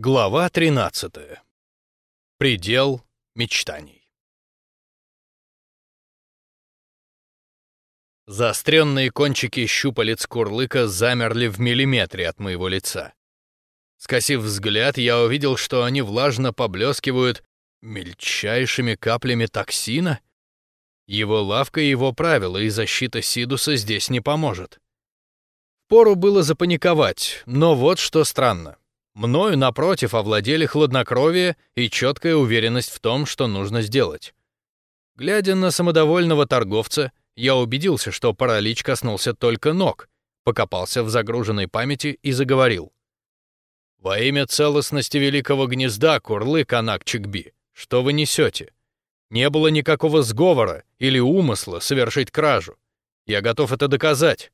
Глава 13. Предел мечтаний. Заостренные кончики щупалец курлыка замерли в миллиметре от моего лица. Скосив взгляд, я увидел, что они влажно поблескивают мельчайшими каплями токсина. Его лавка и его правила, и защита Сидуса здесь не поможет. Пору было запаниковать, но вот что странно. Мною, напротив, овладели хладнокровие и четкая уверенность в том, что нужно сделать. Глядя на самодовольного торговца, я убедился, что паралич коснулся только ног, покопался в загруженной памяти и заговорил. «Во имя целостности великого гнезда, Курлы Канак-Чикби, что вы несете? Не было никакого сговора или умысла совершить кражу. Я готов это доказать».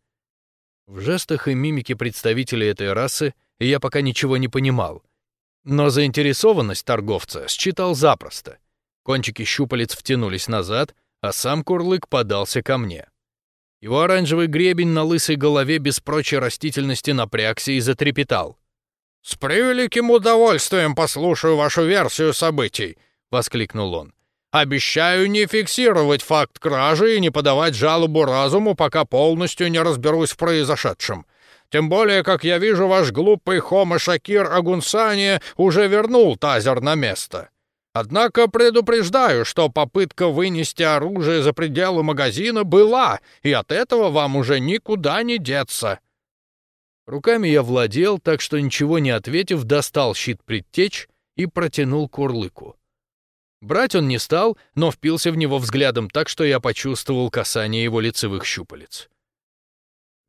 В жестах и мимике представителей этой расы и я пока ничего не понимал. Но заинтересованность торговца считал запросто. Кончики щупалец втянулись назад, а сам курлык подался ко мне. Его оранжевый гребень на лысой голове без прочей растительности напрягся и затрепетал. «С превеликим удовольствием послушаю вашу версию событий!» — воскликнул он. «Обещаю не фиксировать факт кражи и не подавать жалобу разуму, пока полностью не разберусь в произошедшем. Тем более, как я вижу, ваш глупый Хома Шакир Агунсани уже вернул тазер на место. Однако предупреждаю, что попытка вынести оружие за пределы магазина была, и от этого вам уже никуда не деться. Руками я владел, так что ничего не ответив, достал щит предтеч и протянул курлыку. Брать он не стал, но впился в него взглядом так, что я почувствовал касание его лицевых щупалец.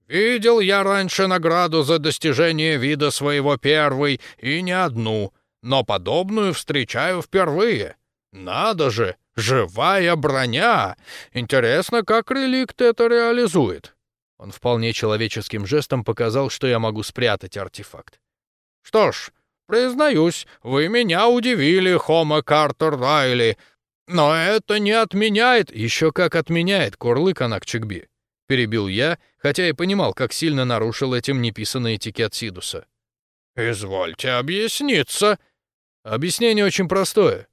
Видел я раньше награду за достижение вида своего первой, и не одну, но подобную встречаю впервые. Надо же, живая броня! Интересно, как реликт это реализует?» Он вполне человеческим жестом показал, что я могу спрятать артефакт. «Что ж, признаюсь, вы меня удивили, Хома Картер Райли, но это не отменяет...» «Еще как отменяет, Курлык Анакчикби. — перебил я, хотя и понимал, как сильно нарушил этим неписанный этикет Сидуса. «Извольте объясниться». Объяснение очень простое.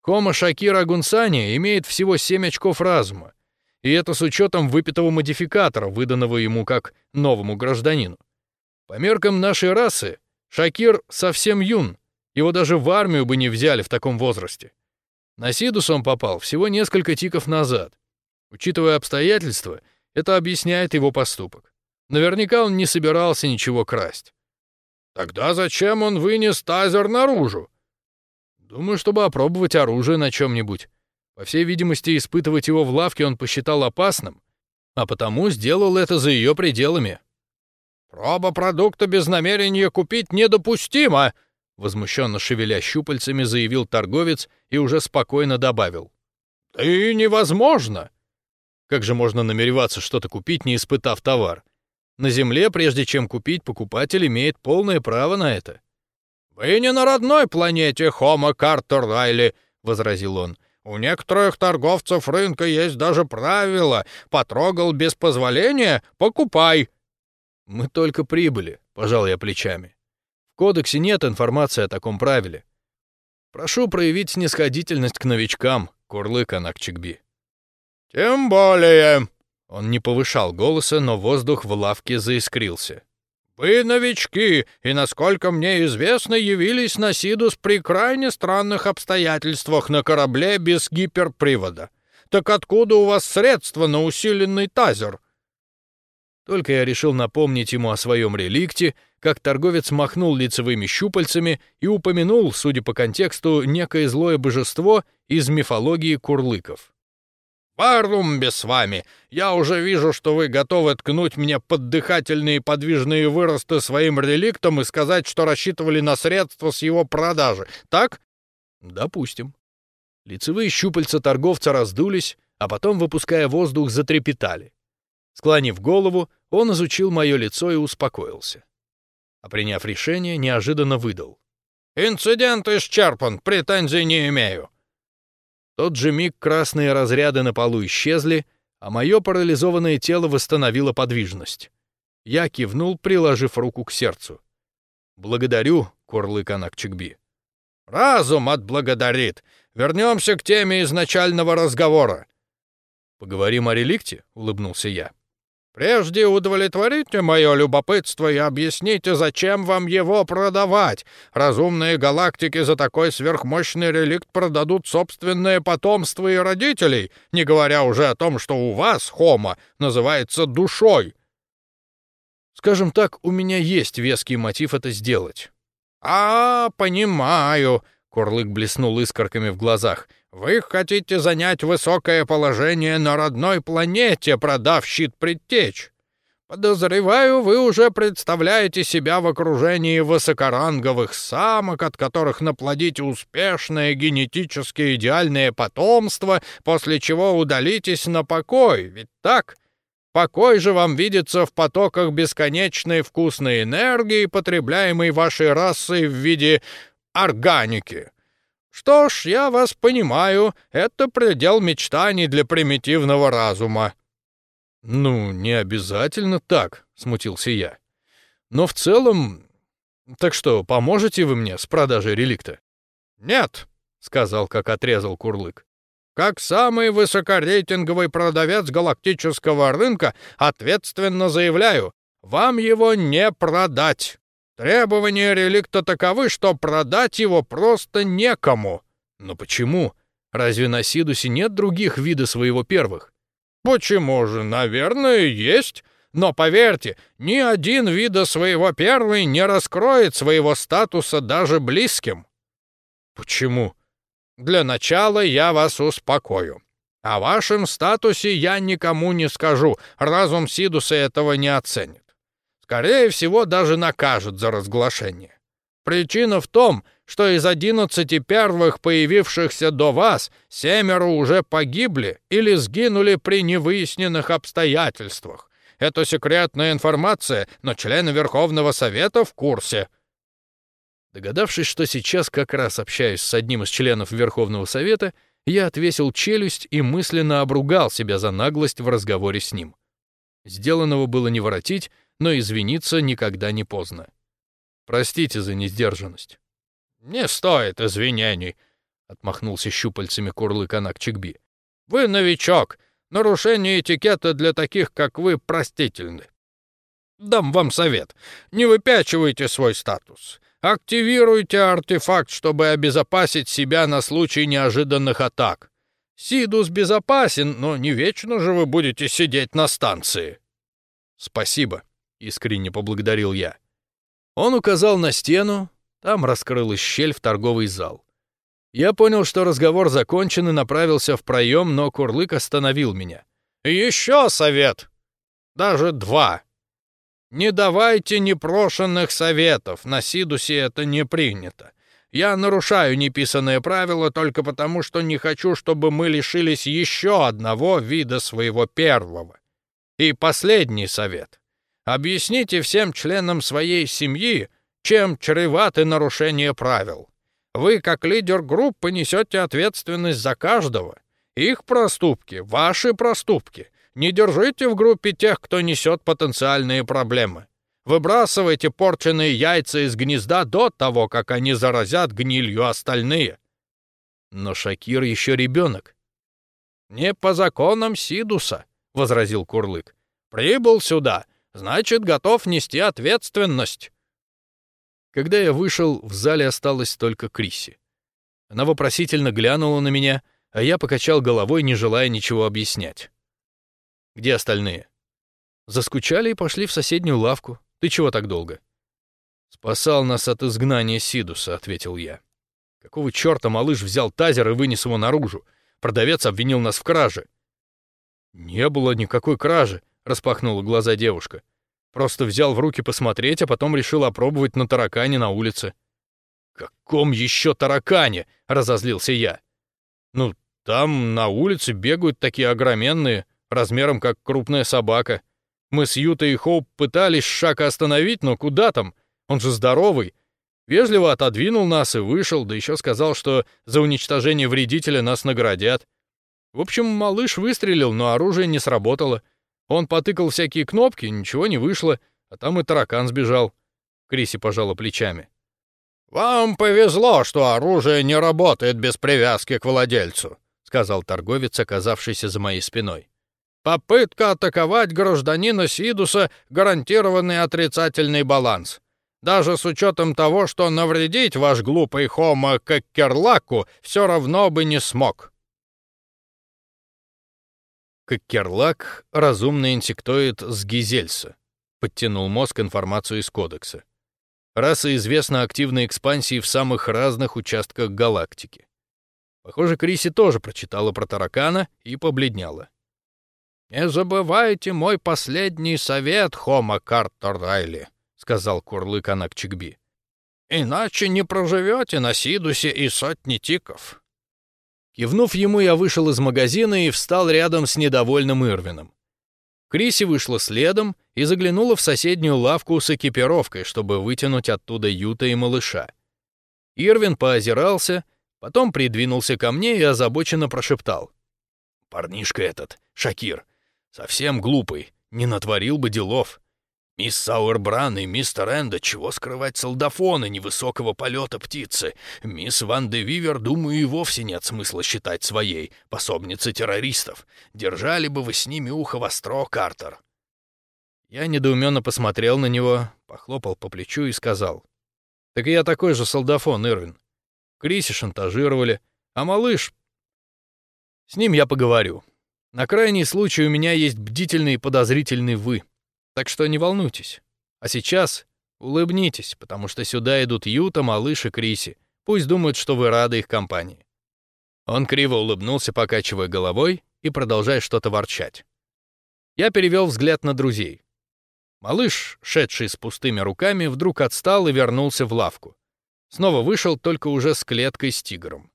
Кома Шакира Гунсани имеет всего семь очков разума, и это с учетом выпитого модификатора, выданного ему как новому гражданину. По меркам нашей расы, Шакир совсем юн, его даже в армию бы не взяли в таком возрасте. На Сидус он попал всего несколько тиков назад. Учитывая обстоятельства, это объясняет его поступок. Наверняка он не собирался ничего красть. Тогда зачем он вынес тазер наружу? Думаю, чтобы опробовать оружие на чем-нибудь. По всей видимости, испытывать его в лавке он посчитал опасным, а потому сделал это за ее пределами. «Проба продукта без намерения купить недопустимо!» Возмущенно шевеля щупальцами, заявил торговец и уже спокойно добавил. «Да и невозможно! Как же можно намереваться что-то купить, не испытав товар? На Земле, прежде чем купить, покупатель имеет полное право на это. «Вы не на родной планете, Homo Картер Райли», — возразил он. «У некоторых торговцев рынка есть даже правило. Потрогал без позволения — покупай». «Мы только прибыли», — пожал я плечами. «В кодексе нет информации о таком правиле. Прошу проявить снисходительность к новичкам, Курлык Анакчикби». «Тем более...» Он не повышал голоса, но воздух в лавке заискрился. «Вы новички, и, насколько мне известно, явились на Сидус при крайне странных обстоятельствах на корабле без гиперпривода. Так откуда у вас средства на усиленный тазер?» Только я решил напомнить ему о своем реликте, как торговец махнул лицевыми щупальцами и упомянул, судя по контексту, некое злое божество из мифологии курлыков. Варумбе с вами! Я уже вижу, что вы готовы ткнуть мне под дыхательные подвижные выросты своим реликтом и сказать, что рассчитывали на средства с его продажи. Так? Допустим. Лицевые щупальца торговца раздулись, а потом, выпуская воздух, затрепетали. Склонив голову, он изучил мое лицо и успокоился. А приняв решение, неожиданно выдал. «Инцидент исчерпан, претензий не имею тот же миг красные разряды на полу исчезли, а мое парализованное тело восстановило подвижность. Я кивнул, приложив руку к сердцу. «Благодарю, Курлык Анакчикби. «Разум отблагодарит. Вернемся к теме изначального разговора». «Поговорим о реликте?» — улыбнулся я. Прежде удовлетворите мое любопытство и объясните, зачем вам его продавать. Разумные галактики за такой сверхмощный реликт продадут собственное потомство и родителей, не говоря уже о том, что у вас, Хома, называется душой. Скажем так, у меня есть веский мотив это сделать. А, понимаю, Курлык блеснул искорками в глазах. Вы хотите занять высокое положение на родной планете, продав щит предтеч. Подозреваю, вы уже представляете себя в окружении высокоранговых самок, от которых наплодите успешное генетически идеальное потомство, после чего удалитесь на покой, ведь так? Покой же вам видится в потоках бесконечной вкусной энергии, потребляемой вашей расой в виде органики. Что ж, я вас понимаю, это предел мечтаний для примитивного разума. Ну, не обязательно так, смутился я. Но в целом, так что, поможете вы мне с продажей реликта? Нет, сказал, как отрезал Курлык. Как самый высокорейтинговый продавец галактического рынка, ответственно заявляю, вам его не продать. Требования реликта таковы, что продать его просто некому. Но почему? Разве на Сидусе нет других видов своего первых? Почему же? Наверное, есть. Но поверьте, ни один вида своего первый не раскроет своего статуса даже близким. Почему? Для начала я вас успокою. О вашем статусе я никому не скажу. Разум Сидуса этого не оценит. Скорее всего, даже накажут за разглашение. Причина в том, что из одиннадцати первых появившихся до вас семеро уже погибли или сгинули при невыясненных обстоятельствах. Это секретная информация, но члены Верховного Совета в курсе. Догадавшись, что сейчас как раз общаюсь с одним из членов Верховного Совета, я отвесил челюсть и мысленно обругал себя за наглость в разговоре с ним. Сделанного было не воротить, но извиниться никогда не поздно. Простите за несдержанность. Не стоит извинений, отмахнулся щупальцами Курлык Анакчикби. Вы новичок. Нарушение этикета для таких, как вы, простительны. Дам вам совет. Не выпячивайте свой статус. Активируйте артефакт, чтобы обезопасить себя на случай неожиданных атак. Сидус безопасен, но не вечно же вы будете сидеть на станции. Спасибо искренне поблагодарил я. Он указал на стену, там раскрылась щель в торговый зал. Я понял, что разговор закончен и направился в проем, но Курлык остановил меня. «Еще совет! Даже два! Не давайте непрошенных советов, на Сидусе это не принято. Я нарушаю неписанное правило только потому, что не хочу, чтобы мы лишились еще одного вида своего первого. И последний совет. Объясните всем членам своей семьи, чем чреваты нарушения правил. Вы, как лидер группы, несете ответственность за каждого. Их проступки — ваши проступки. Не держите в группе тех, кто несет потенциальные проблемы. Выбрасывайте порченные яйца из гнезда до того, как они заразят гнилью остальные. Но Шакир еще ребенок. «Не по законам Сидуса», — возразил Курлык. «Прибыл сюда, значит, готов нести ответственность. Когда я вышел, в зале осталась только Криси. Она вопросительно глянула на меня, а я покачал головой, не желая ничего объяснять. Где остальные? Заскучали и пошли в соседнюю лавку. Ты чего так долго? Спасал нас от изгнания Сидуса, ответил я. Какого черта малыш взял тазер и вынес его наружу? Продавец обвинил нас в краже. Не было никакой кражи, распахнула глаза девушка. Просто взял в руки посмотреть, а потом решил опробовать на таракане на улице. «Каком еще таракане?» — разозлился я. «Ну, там на улице бегают такие огроменные, размером как крупная собака. Мы с Ютой и Хоуп пытались Шака остановить, но куда там? Он же здоровый. Вежливо отодвинул нас и вышел, да еще сказал, что за уничтожение вредителя нас наградят. В общем, малыш выстрелил, но оружие не сработало. Он потыкал всякие кнопки, ничего не вышло, а там и таракан сбежал. Криси пожала плечами. «Вам повезло, что оружие не работает без привязки к владельцу», — сказал торговец, оказавшийся за моей спиной. «Попытка атаковать гражданина Сидуса — гарантированный отрицательный баланс. Даже с учетом того, что навредить ваш глупый хомо Коккерлаку все равно бы не смог». Коккерлак — разумный инсектоид с Гизельса. Подтянул мозг информацию из кодекса. Раса известна активной экспансией в самых разных участках галактики. Похоже, Криси тоже прочитала про таракана и побледнела. «Не забывайте мой последний совет, Хома Картер Райли», — сказал Курлык Анакчикби. «Иначе не проживете на Сидусе и сотни тиков». Кивнув ему, я вышел из магазина и встал рядом с недовольным Ирвином. Криси вышла следом и заглянула в соседнюю лавку с экипировкой, чтобы вытянуть оттуда Юта и малыша. Ирвин поозирался, потом придвинулся ко мне и озабоченно прошептал. «Парнишка этот, Шакир, совсем глупый, не натворил бы делов. Мисс Сауэрбран и мистер Энда, чего скрывать солдафоны невысокого полета птицы? Мисс Ван де Вивер, думаю, и вовсе нет смысла считать своей, пособницей террористов. Держали бы вы с ними ухо востро, Картер». Я недоуменно посмотрел на него, похлопал по плечу и сказал. «Так я такой же солдафон, Ирвин. Криси шантажировали, а малыш... С ним я поговорю. На крайний случай у меня есть бдительный и подозрительный вы». Так что не волнуйтесь. А сейчас улыбнитесь, потому что сюда идут Юта, малыш и Криси. Пусть думают, что вы рады их компании». Он криво улыбнулся, покачивая головой и продолжая что-то ворчать. Я перевел взгляд на друзей. Малыш, шедший с пустыми руками, вдруг отстал и вернулся в лавку. Снова вышел, только уже с клеткой с тигром.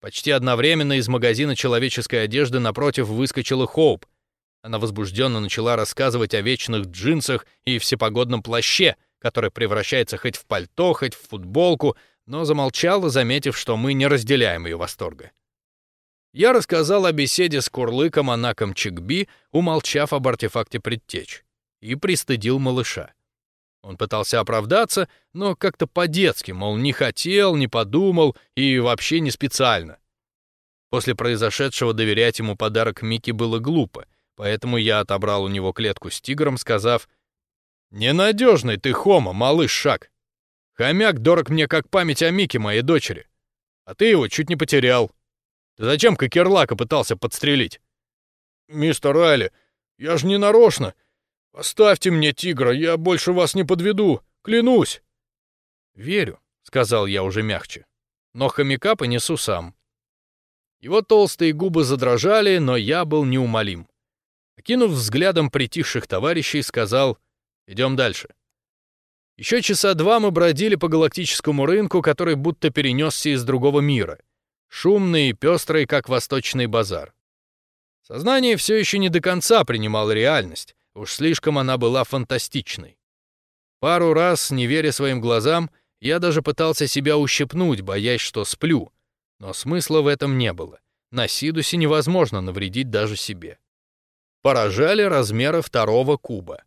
Почти одновременно из магазина человеческой одежды напротив выскочила Хоуп — она возбужденно начала рассказывать о вечных джинсах и всепогодном плаще, который превращается хоть в пальто, хоть в футболку, но замолчала, заметив, что мы не разделяем ее восторга. Я рассказал о беседе с Курлыком Анаком Чикби, умолчав об артефакте предтеч, и пристыдил малыша. Он пытался оправдаться, но как-то по-детски, мол, не хотел, не подумал и вообще не специально. После произошедшего доверять ему подарок Микки было глупо — Поэтому я отобрал у него клетку с тигром, сказав, «Ненадежный ты, Хома, малыш Шаг. Хомяк дорог мне как память о Мике, моей дочери. А ты его чуть не потерял. Ты зачем Кокерлака пытался подстрелить?» «Мистер Райли, я же не нарочно. Оставьте мне тигра, я больше вас не подведу, клянусь». «Верю», — сказал я уже мягче, — «но хомяка понесу сам». Его толстые губы задрожали, но я был неумолим. Окинув взглядом притихших товарищей, сказал «Идем дальше». Еще часа два мы бродили по галактическому рынку, который будто перенесся из другого мира. Шумный и пестрый, как восточный базар. Сознание все еще не до конца принимало реальность, уж слишком она была фантастичной. Пару раз, не веря своим глазам, я даже пытался себя ущипнуть, боясь, что сплю, но смысла в этом не было. На Сидусе невозможно навредить даже себе поражали размеры второго куба.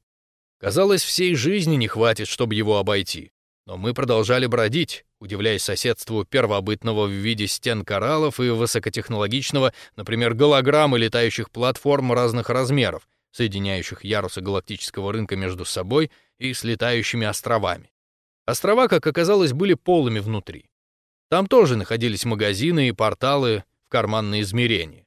Казалось, всей жизни не хватит, чтобы его обойти. Но мы продолжали бродить, удивляясь соседству первобытного в виде стен кораллов и высокотехнологичного, например, голограммы летающих платформ разных размеров, соединяющих ярусы галактического рынка между собой и с летающими островами. Острова, как оказалось, были полыми внутри. Там тоже находились магазины и порталы в карманные измерения.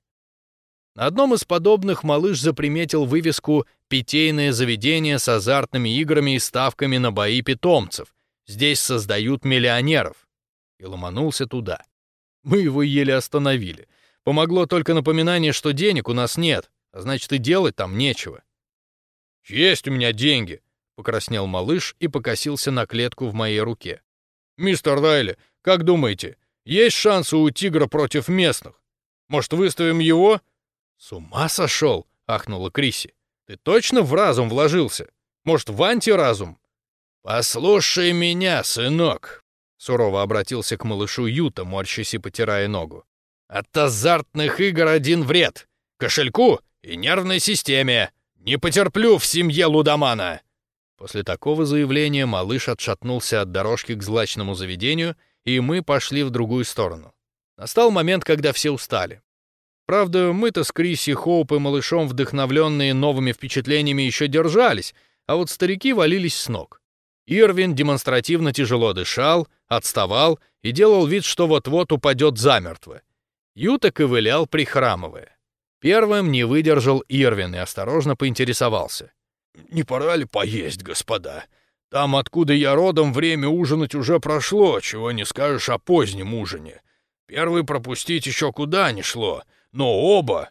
На одном из подобных малыш заприметил вывеску «Питейное заведение с азартными играми и ставками на бои питомцев. Здесь создают миллионеров». И ломанулся туда. Мы его еле остановили. Помогло только напоминание, что денег у нас нет, а значит и делать там нечего. «Есть у меня деньги», — покраснел малыш и покосился на клетку в моей руке. «Мистер Райли, как думаете, есть шансы у тигра против местных? Может, выставим его?» «С ума сошел!» — ахнула Криси. «Ты точно в разум вложился? Может, в антиразум?» «Послушай меня, сынок!» — сурово обратился к малышу Юта, морщась и потирая ногу. «От азартных игр один вред. Кошельку и нервной системе. Не потерплю в семье лудомана!» После такого заявления малыш отшатнулся от дорожки к злачному заведению, и мы пошли в другую сторону. Настал момент, когда все устали. Правда, мы-то с Криси, Хоуп и малышом, вдохновленные новыми впечатлениями, еще держались, а вот старики валились с ног. Ирвин демонстративно тяжело дышал, отставал и делал вид, что вот-вот упадет замертво. Юта ковылял, прихрамывая. Первым не выдержал Ирвин и осторожно поинтересовался. «Не пора ли поесть, господа? Там, откуда я родом, время ужинать уже прошло, чего не скажешь о позднем ужине. Первый пропустить еще куда ни шло, но оба...»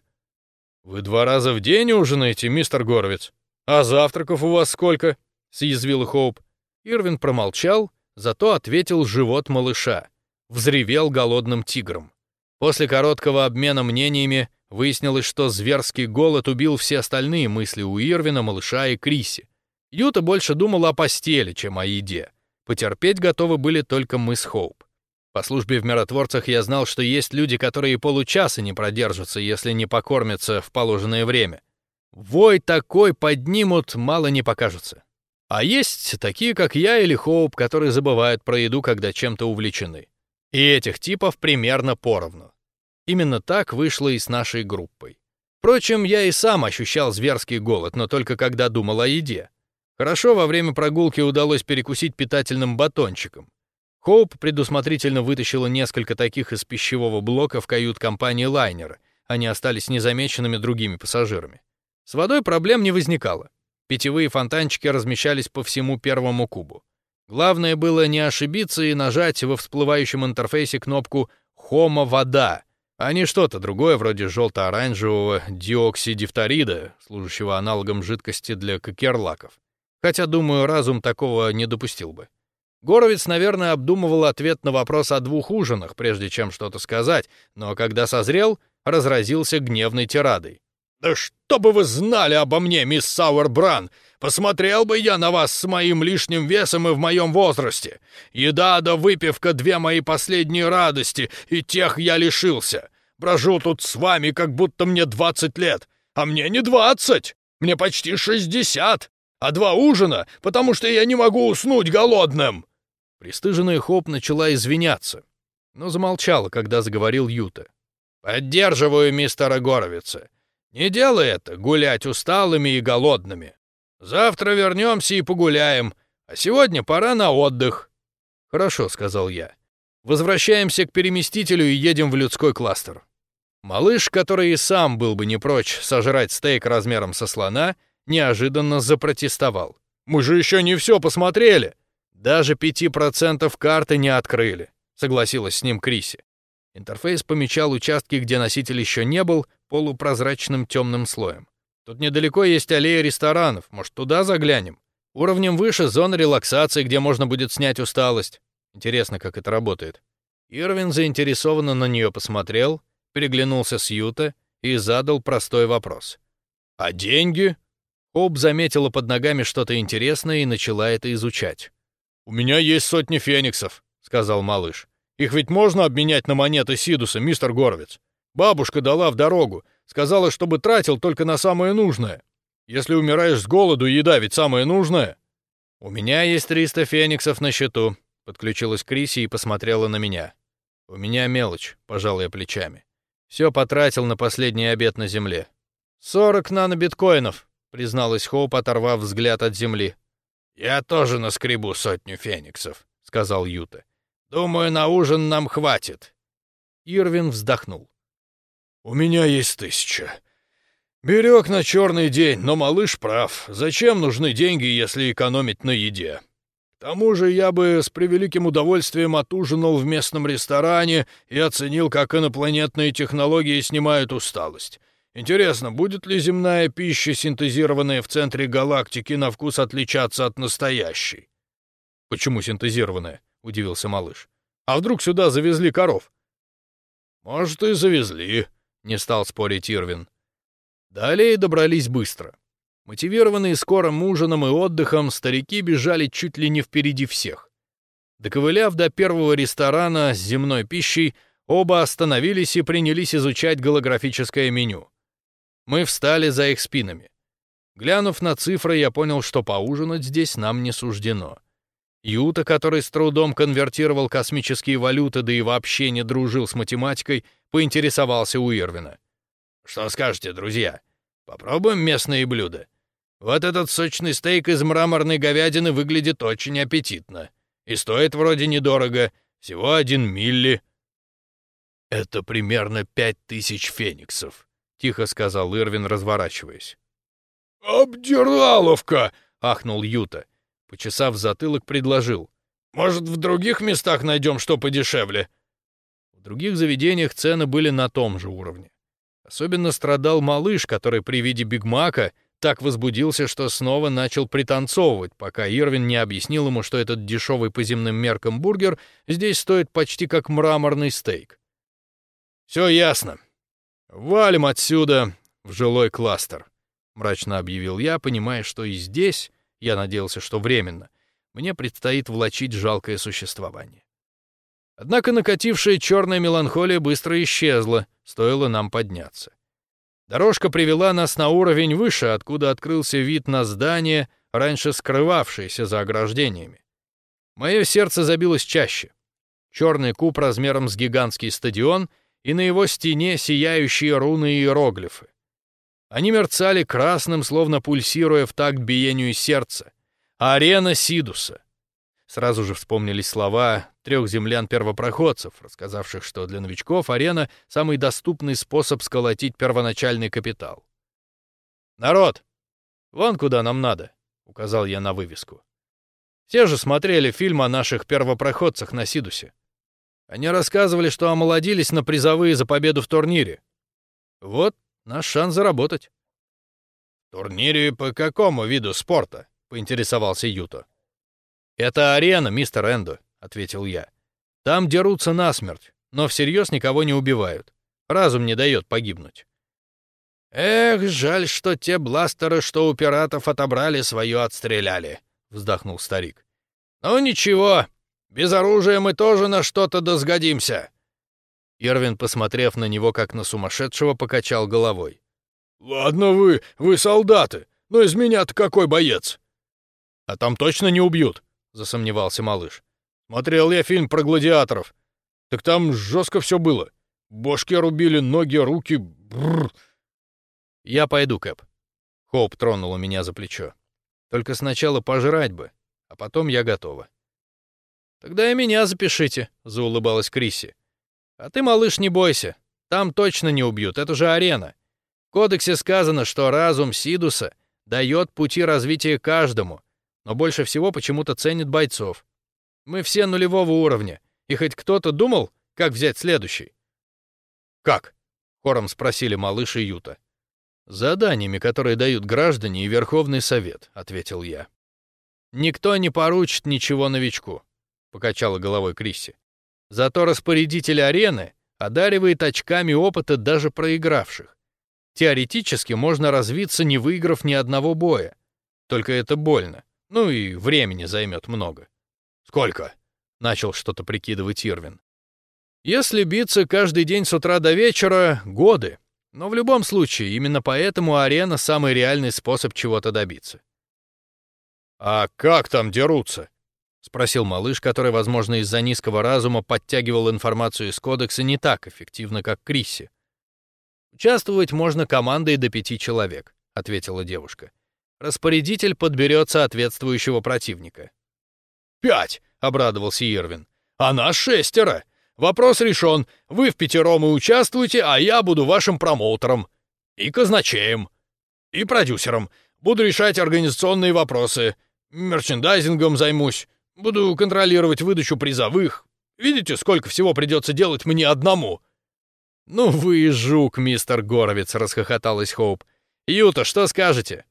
«Вы два раза в день ужинаете, мистер Горовец? А завтраков у вас сколько?» — съязвил Хоуп. Ирвин промолчал, зато ответил живот малыша. Взревел голодным тигром. После короткого обмена мнениями выяснилось, что зверский голод убил все остальные мысли у Ирвина, малыша и Криси. Юта больше думала о постели, чем о еде. Потерпеть готовы были только мы с Хоуп. По службе в миротворцах я знал, что есть люди, которые получаса не продержатся, если не покормятся в положенное время. Вой такой поднимут, мало не покажется. А есть такие, как я или Хоуп, которые забывают про еду, когда чем-то увлечены. И этих типов примерно поровну. Именно так вышло и с нашей группой. Впрочем, я и сам ощущал зверский голод, но только когда думал о еде. Хорошо, во время прогулки удалось перекусить питательным батончиком. Хоуп предусмотрительно вытащила несколько таких из пищевого блока в кают-компании лайнера. Они остались незамеченными другими пассажирами. С водой проблем не возникало. Питьевые фонтанчики размещались по всему первому кубу. Главное было не ошибиться и нажать во всплывающем интерфейсе кнопку «Хома вода», а не что-то другое вроде желто-оранжевого диоксидифторида, служащего аналогом жидкости для кокерлаков. Хотя, думаю, разум такого не допустил бы. Горовец, наверное, обдумывал ответ на вопрос о двух ужинах, прежде чем что-то сказать, но когда созрел, разразился гневной тирадой. «Да что бы вы знали обо мне, мисс Сауэрбран! Посмотрел бы я на вас с моим лишним весом и в моем возрасте! Еда да выпивка — две мои последние радости, и тех я лишился! Брожу тут с вами, как будто мне двадцать лет, а мне не двадцать! Мне почти шестьдесят! А два ужина, потому что я не могу уснуть голодным!» Престыженная Хоп начала извиняться, но замолчала, когда заговорил Юта. «Поддерживаю мистера Горовица. Не делай это, гулять усталыми и голодными. Завтра вернемся и погуляем, а сегодня пора на отдых». «Хорошо», — сказал я. «Возвращаемся к переместителю и едем в людской кластер». Малыш, который и сам был бы не прочь сожрать стейк размером со слона, неожиданно запротестовал. «Мы же еще не все посмотрели!» «Даже пяти процентов карты не открыли», — согласилась с ним Криси. Интерфейс помечал участки, где носитель еще не был, полупрозрачным темным слоем. Тут недалеко есть аллея ресторанов, может, туда заглянем? Уровнем выше зона релаксации, где можно будет снять усталость. Интересно, как это работает. Ирвин заинтересованно на нее посмотрел, переглянулся с Юта и задал простой вопрос. «А деньги?» Об заметила под ногами что-то интересное и начала это изучать. «У меня есть сотни фениксов», — сказал малыш. Их ведь можно обменять на монеты Сидуса, мистер Горвиц. Бабушка дала в дорогу, сказала, чтобы тратил только на самое нужное. Если умираешь с голоду, еда ведь самое нужное. У меня есть 300 фениксов на счету, подключилась Криси и посмотрела на меня. У меня мелочь, пожал я плечами. Все потратил на последний обед на земле. «Сорок нано-биткоинов», — призналась Хоуп, оторвав взгляд от земли. «Я тоже наскребу сотню фениксов», — сказал Юта. Думаю, на ужин нам хватит. Ирвин вздохнул. У меня есть тысяча. Берег на черный день, но малыш прав. Зачем нужны деньги, если экономить на еде? К тому же я бы с превеликим удовольствием отужинал в местном ресторане и оценил, как инопланетные технологии снимают усталость. Интересно, будет ли земная пища, синтезированная в центре галактики, на вкус отличаться от настоящей? Почему синтезированная? — удивился малыш. «А вдруг сюда завезли коров?» «Может, и завезли», — не стал спорить Ирвин. Далее добрались быстро. Мотивированные скорым ужином и отдыхом, старики бежали чуть ли не впереди всех. Доковыляв до первого ресторана с земной пищей, оба остановились и принялись изучать голографическое меню. Мы встали за их спинами. Глянув на цифры, я понял, что поужинать здесь нам не суждено. Юта, который с трудом конвертировал космические валюты, да и вообще не дружил с математикой, поинтересовался у Ирвина. «Что скажете, друзья? Попробуем местные блюда? Вот этот сочный стейк из мраморной говядины выглядит очень аппетитно. И стоит вроде недорого, всего один милли». «Это примерно пять тысяч фениксов», — тихо сказал Ирвин, разворачиваясь. «Обдираловка!» — ахнул Юта. Почесав затылок, предложил. «Может, в других местах найдем что подешевле?» В других заведениях цены были на том же уровне. Особенно страдал малыш, который при виде Бигмака так возбудился, что снова начал пританцовывать, пока Ирвин не объяснил ему, что этот дешевый по земным меркам бургер здесь стоит почти как мраморный стейк. «Все ясно. Валим отсюда в жилой кластер», — мрачно объявил я, понимая, что и здесь я надеялся, что временно, мне предстоит влачить жалкое существование. Однако накатившая черная меланхолия быстро исчезла, стоило нам подняться. Дорожка привела нас на уровень выше, откуда открылся вид на здание, раньше скрывавшееся за ограждениями. Мое сердце забилось чаще. Черный куб размером с гигантский стадион и на его стене сияющие руны и иероглифы. Они мерцали красным, словно пульсируя в такт биению сердца. Арена Сидуса. Сразу же вспомнились слова трех землян-первопроходцев, рассказавших, что для новичков арена — самый доступный способ сколотить первоначальный капитал. «Народ, вон куда нам надо», — указал я на вывеску. Все же смотрели фильм о наших первопроходцах на Сидусе. Они рассказывали, что омолодились на призовые за победу в турнире. Вот Наш шанс заработать. «Турнире по какому виду спорта?» — поинтересовался Юто. «Это арена, мистер Эндо», — ответил я. «Там дерутся насмерть, но всерьез никого не убивают. Разум не дает погибнуть». «Эх, жаль, что те бластеры, что у пиратов отобрали, свое отстреляли», — вздохнул старик. «Ну ничего, без оружия мы тоже на что-то досгодимся. Ирвин, посмотрев на него как на сумасшедшего, покачал головой. «Ладно вы, вы солдаты, но из меня-то какой боец?» «А там точно не убьют?» — засомневался малыш. «Смотрел я фильм про гладиаторов. Так там жестко все было. Бошки рубили, ноги, руки. Бррр. «Я пойду, Кэп». Хоуп тронула меня за плечо. «Только сначала пожрать бы, а потом я готова». «Тогда и меня запишите», — заулыбалась Крисси. А ты, малыш, не бойся. Там точно не убьют, это же арена. В кодексе сказано, что разум Сидуса дает пути развития каждому, но больше всего почему-то ценит бойцов. Мы все нулевого уровня, и хоть кто-то думал, как взять следующий. «Как?» — хором спросили малыш и Юта. «Заданиями, которые дают граждане и Верховный Совет», — ответил я. «Никто не поручит ничего новичку», — покачала головой Крисси. Зато распорядитель арены одаривает очками опыта даже проигравших. Теоретически можно развиться, не выиграв ни одного боя. Только это больно. Ну и времени займет много. «Сколько?» — начал что-то прикидывать Ирвин. «Если биться каждый день с утра до вечера — годы. Но в любом случае, именно поэтому арена — самый реальный способ чего-то добиться». «А как там дерутся?» — спросил малыш, который, возможно, из-за низкого разума подтягивал информацию из кодекса не так эффективно, как Крисси. «Участвовать можно командой до пяти человек», — ответила девушка. «Распорядитель подберет соответствующего противника». «Пять!» — обрадовался Ирвин. «А нас шестеро! Вопрос решен. Вы в пятером и участвуете, а я буду вашим промоутером. И казначеем. И продюсером. Буду решать организационные вопросы. Мерчендайзингом займусь. Буду контролировать выдачу призовых. Видите, сколько всего придется делать мне одному?» «Ну вы и жук, мистер Горовец», — расхохоталась Хоуп. «Юта, что скажете?»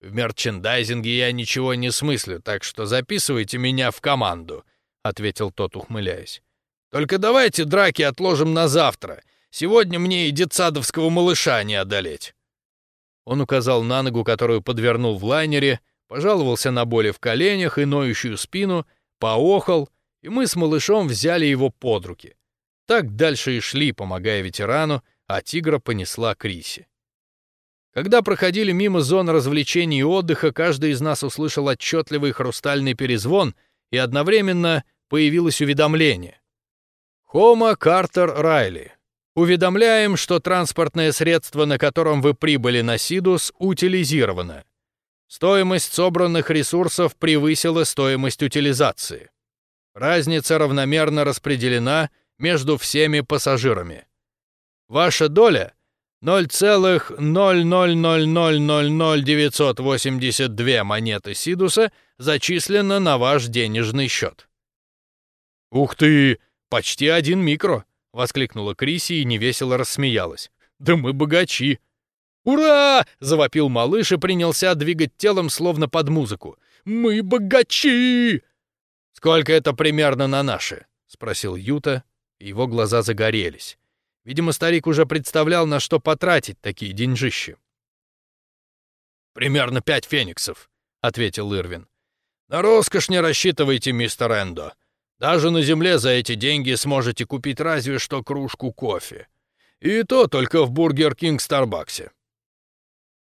«В мерчендайзинге я ничего не смыслю, так что записывайте меня в команду», — ответил тот, ухмыляясь. «Только давайте драки отложим на завтра. Сегодня мне и детсадовского малыша не одолеть». Он указал на ногу, которую подвернул в лайнере, пожаловался на боли в коленях и ноющую спину, поохал, и мы с малышом взяли его под руки. Так дальше и шли, помогая ветерану, а тигра понесла Криси. Когда проходили мимо зон развлечений и отдыха, каждый из нас услышал отчетливый хрустальный перезвон, и одновременно появилось уведомление. Хома Картер Райли. Уведомляем, что транспортное средство, на котором вы прибыли на Сидус, утилизировано. Стоимость собранных ресурсов превысила стоимость утилизации. Разница равномерно распределена между всеми пассажирами. Ваша доля 0,000000982 монеты Сидуса зачислена на ваш денежный счет. «Ух ты! Почти один микро!» — воскликнула Криси и невесело рассмеялась. «Да мы богачи!» «Ура!» — завопил малыш и принялся двигать телом, словно под музыку. «Мы богачи!» «Сколько это примерно на наши?» — спросил Юта, его глаза загорелись. Видимо, старик уже представлял, на что потратить такие деньжищи. «Примерно пять фениксов», — ответил Ирвин. «На роскошь не рассчитывайте, мистер Эндо. Даже на земле за эти деньги сможете купить разве что кружку кофе. И то только в Бургер Кинг Старбаксе».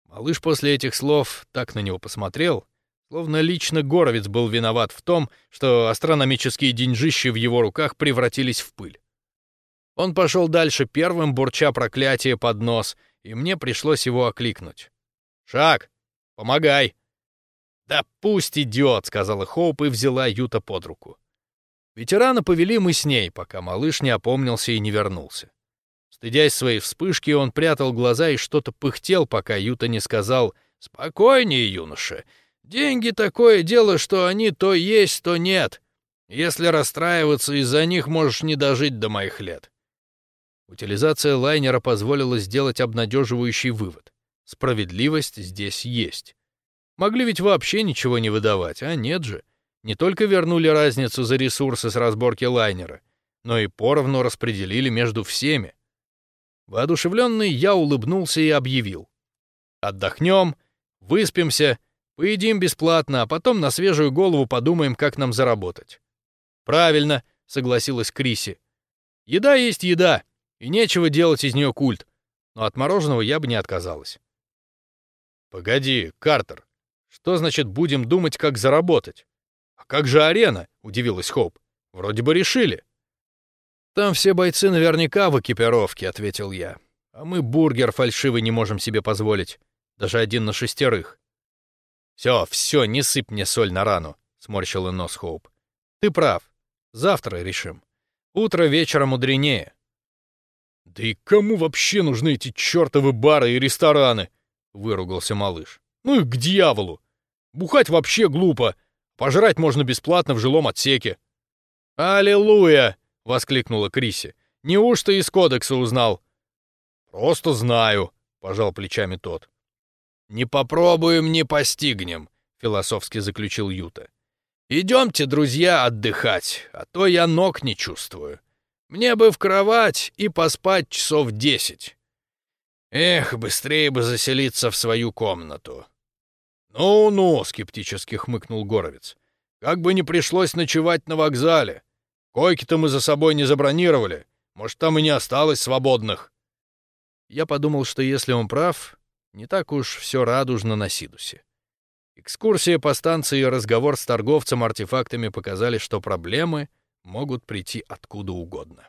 Малыш после этих слов так на него посмотрел, словно лично Горовец был виноват в том, что астрономические деньжищи в его руках превратились в пыль. Он пошел дальше первым, бурча проклятие под нос, и мне пришлось его окликнуть. «Шаг! Помогай!» «Да пусть идет!» — сказала Хоуп и взяла Юта под руку. Ветерана повели мы с ней, пока малыш не опомнился и не вернулся. Стыдясь своей вспышки, он прятал глаза и что-то пыхтел, пока Юта не сказал «Спокойнее, юноша. Деньги такое дело, что они то есть, то нет. Если расстраиваться из-за них, можешь не дожить до моих лет». Утилизация лайнера позволила сделать обнадеживающий вывод. Справедливость здесь есть. Могли ведь вообще ничего не выдавать, а нет же. Не только вернули разницу за ресурсы с разборки лайнера, но и поровну распределили между всеми. Воодушевленный, я улыбнулся и объявил. «Отдохнем, выспимся, поедим бесплатно, а потом на свежую голову подумаем, как нам заработать». «Правильно», — согласилась Криси. «Еда есть еда, и нечего делать из нее культ, но от мороженого я бы не отказалась». «Погоди, Картер, что значит будем думать, как заработать?» «А как же арена?» — удивилась Хоуп. «Вроде бы решили». «Там все бойцы наверняка в экипировке», — ответил я. «А мы бургер фальшивый не можем себе позволить. Даже один на шестерых». «Все, все, не сыпь мне соль на рану», — сморщила нос Хоуп. «Ты прав. Завтра решим. Утро вечера мудренее». «Да и кому вообще нужны эти чертовы бары и рестораны?» — выругался малыш. «Ну и к дьяволу! Бухать вообще глупо. Пожрать можно бесплатно в жилом отсеке». «Аллилуйя!» Воскликнула Криси. Неужто из кодекса узнал? Просто знаю, пожал плечами тот. Не попробуем, не постигнем, философски заключил Юта. Идемте, друзья, отдыхать, а то я ног не чувствую. Мне бы в кровать и поспать часов десять. Эх, быстрее бы заселиться в свою комнату. Ну-ну, скептически хмыкнул Горовец. Как бы не пришлось ночевать на вокзале. Койки-то мы за собой не забронировали. Может, там и не осталось свободных. Я подумал, что если он прав, не так уж все радужно на Сидусе. Экскурсия по станции и разговор с торговцем артефактами показали, что проблемы могут прийти откуда угодно.